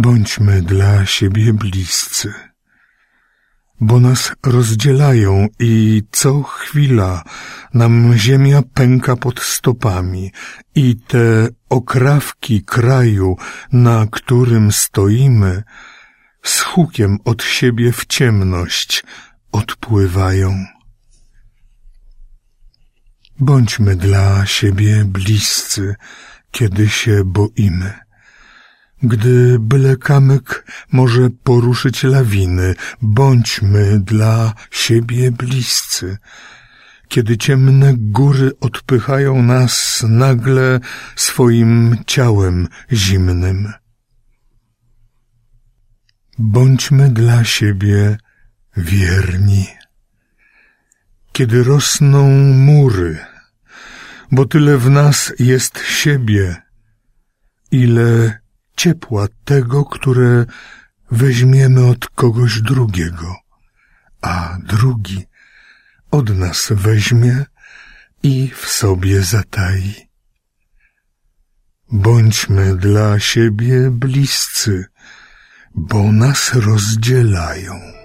Bądźmy dla siebie bliscy, bo nas rozdzielają i co chwila nam ziemia pęka pod stopami i te okrawki kraju, na którym stoimy, z hukiem od siebie w ciemność odpływają. Bądźmy dla siebie bliscy, kiedy się boimy. Gdy byle kamyk może poruszyć lawiny, bądźmy dla siebie bliscy. Kiedy ciemne góry odpychają nas nagle swoim ciałem zimnym. Bądźmy dla siebie wierni. Kiedy rosną mury, bo tyle w nas jest siebie, ile ciepła tego, które weźmiemy od kogoś drugiego, a drugi od nas weźmie i w sobie zatai. Bądźmy dla siebie bliscy, bo nas rozdzielają.